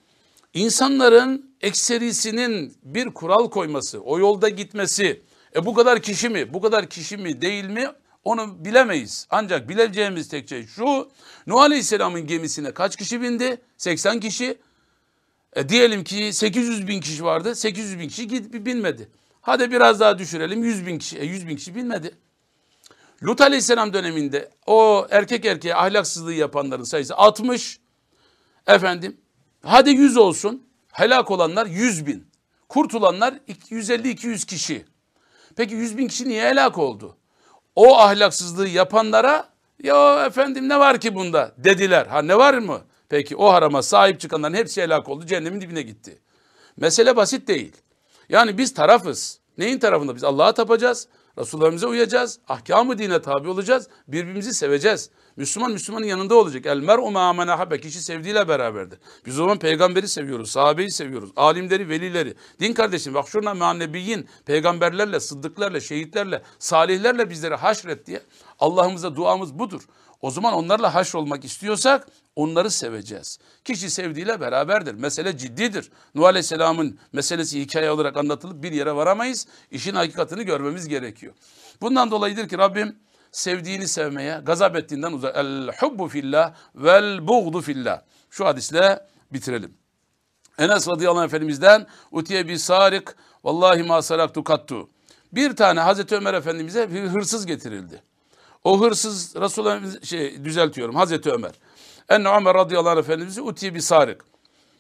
S1: İnsanların ekserisinin bir kural koyması, o yolda gitmesi, e bu kadar kişi mi, bu kadar kişi mi değil mi onu bilemeyiz. Ancak bileceğimiz tek şey şu, Nuh Aleyhisselam'ın gemisine kaç kişi bindi? 80 kişi. E diyelim ki 800 bin kişi vardı, 800 bin kişi gidip binmedi. Hadi biraz daha düşürelim 100 bin kişi, e 100 bin kişi binmedi. Lut Aleyhisselam döneminde o erkek erkeğe ahlaksızlığı yapanların sayısı 60. Efendim Hadi 100 olsun. Helak olanlar 100 bin. Kurtulanlar 150-200 kişi. Peki 100 bin kişi niye helak oldu? O ahlaksızlığı yapanlara ya efendim ne var ki bunda dediler. Ha ne var mı? Peki o harama sahip çıkanların hepsi helak oldu. Cehennemin dibine gitti. Mesele basit değil. Yani biz tarafız. Neyin tarafında? Biz Allah'a tapacağız. Resulullah'ımıza uyacağız. Ahkamı dine tabi olacağız. Birbirimizi seveceğiz. Müslüman Müslümanın yanında olacak. El mer'u ma'amene habbe. Kişi sevdiğiyle beraberdir. Biz o zaman peygamberi seviyoruz. Sahabeyi seviyoruz. Alimleri, velileri. Din kardeşim bak şurada meannebiyin. Peygamberlerle, sıddıklarla, şehitlerle, salihlerle bizleri haşret diye. Allah'ımıza duamız budur. O zaman onlarla haş olmak istiyorsak onları seveceğiz. Kişi sevdiğiyle beraberdir. Mesele ciddidir. Nuh Aleyhisselam'ın meselesi hikaye olarak anlatılıp bir yere varamayız. İşin hakikatini görmemiz gerekiyor. Bundan dolayıdır ki Rabbim sevdiğini sevmeye, gazap ettiğinden uzak. El hubbu fillah vel buğdu fillah. Şu hadisle bitirelim. Enes radıyallahu anh efendimizden utiye bir sarik vallahi ma saraktu kattu. Bir tane Hazreti Ömer Efendimiz'e bir hırsız getirildi. O hırsız Resulullah şey düzeltiyorum Hazreti Ömer. En Ömer radıyallahu anh efendimize uti bir sarık.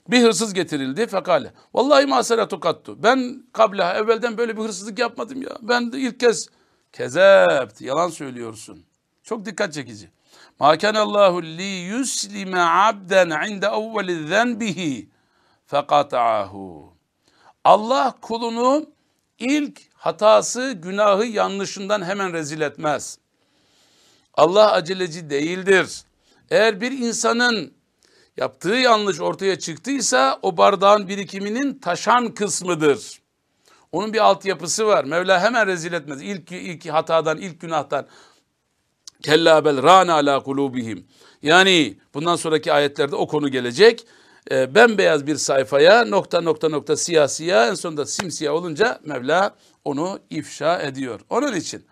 S1: Bir hırsız getirildi fekale. Vallahi ma salatu kattu. Ben kabla evvelden böyle bir hırsızlık yapmadım ya. Ben de ilk kez kezept yalan söylüyorsun. Çok dikkat çekici. Ma Allahu li yuslime abden inde evveli zenbihi fekata'ahu. Allah kulunu ilk hatası, günahı, yanlışından hemen rezil etmez. Allah aceleci değildir. Eğer bir insanın yaptığı yanlış ortaya çıktıysa o bardağın birikiminin taşan kısmıdır. Onun bir altyapısı var. Mevla hemen rezil etmez. İlk, ilk hatadan, ilk günahtan. Kella bel rana ala kulubihim. Yani bundan sonraki ayetlerde o konu gelecek. E, bembeyaz bir sayfaya nokta nokta nokta siyah siyah en sonunda simsiyah olunca Mevla onu ifşa ediyor. Onun için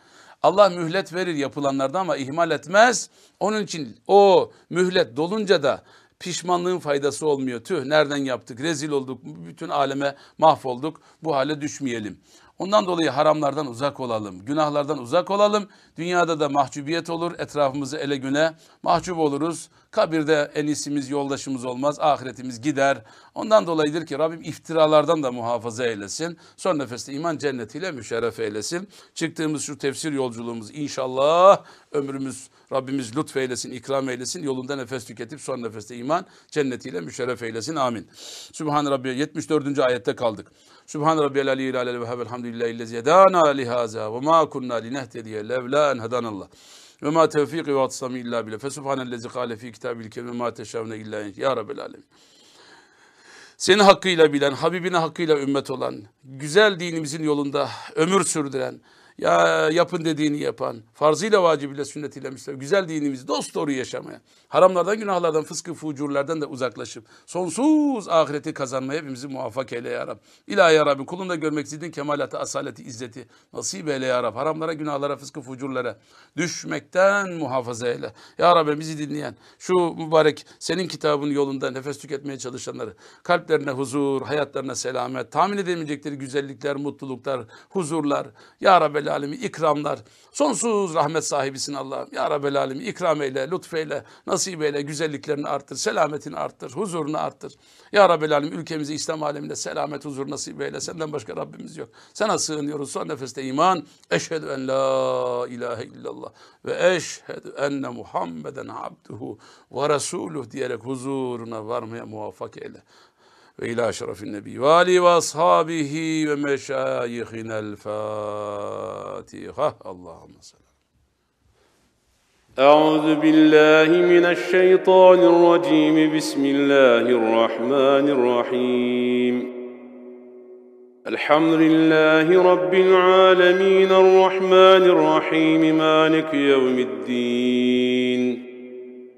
S1: Allah mühlet verir yapılanlardan ama ihmal etmez. Onun için o mühlet dolunca da pişmanlığın faydası olmuyor. Tüh nereden yaptık, rezil olduk, bütün aleme mahvolduk, bu hale düşmeyelim. Ondan dolayı haramlardan uzak olalım, günahlardan uzak olalım. Dünyada da mahcubiyet olur, etrafımızı ele güne mahcup oluruz. Kabirde en iyisimiz, yoldaşımız olmaz, ahiretimiz gider. Ondan dolayıdır ki Rabbim iftiralardan da muhafaza eylesin. Son nefeste iman cennetiyle müşerref eylesin. Çıktığımız şu tefsir yolculuğumuz inşallah ömrümüz Rabbimiz lütfeylesin, ikram eylesin. Yolunda nefes tüketip son nefeste iman cennetiyle müşerref eylesin. Amin. Sübhan Rabbi 74. ayette kaldık. Sübhan Rabbiyel aliyyil alel ve elhamdülillahi illezi yedana lihaza ve ma kunna linehtediye levla en hedanallah. Ve ma tevfiki ve atsami illa bile. Fesubhanellezi kâle fî kitâbil kerim ma teşavne illa. Ya Rabbel alemin. Senin hakkıyla bilen, Habibine hakkıyla ümmet olan, güzel dinimizin yolunda ömür sürdüren, ya yapın dediğini yapan, farzıyla vacibiyle sünnetiyle müstahap, güzel dinimizi dost doğru yaşamaya, haramlardan, günahlardan, fıskı, fucurlardan da uzaklaşıp, sonsuz ahireti kazanmaya hepimizi muvaffak eyle ya Rab. İlahi ya Rabbi, kulunda görmek istediğin kemalatı, asaleti, izzeti nasip eyle ya Rab. Haramlara, günahlara, fıskı, fucurlara düşmekten muhafaza eyle. Ya Rabbi bizi dinleyen, şu mübarek senin kitabın yolunda nefes tüketmeye çalışanları, kalplerine huzur, hayatlarına selamet, tahmin edemeyecekleri güzellikler, mutluluklar, huzurlar, Ya Rabbi Rabbel Alemin ikramlar. Sonsuz rahmet sahibisin Allah'ım. Ya Rabbel Alemin ikram eyle, lütfeyle, nasip eyle, güzelliklerini arttır, selametini arttır, huzurunu arttır. Ya Rabbel Alemin ülkemizi İslam aleminde selamet, huzur nasip eyle. Senden başka Rabbimiz yok. Sana sığınıyoruz. Son nefeste iman. Eşhedü en la ilahe illallah ve eşhedü enne Muhammeden abduhu ve resuluh diyerek huzuruna varmaya muvaffak eyle. وإلى أشرف النبي وآله وأصحابه ومشايخنا الفاتحة. اللهم صل
S2: أعوذ بالله من الشيطان الرجيم. بسم الله الرحمن الرحيم. الحمد لله رب العالمين الرحمن الرحيم. مالك يوم الدين.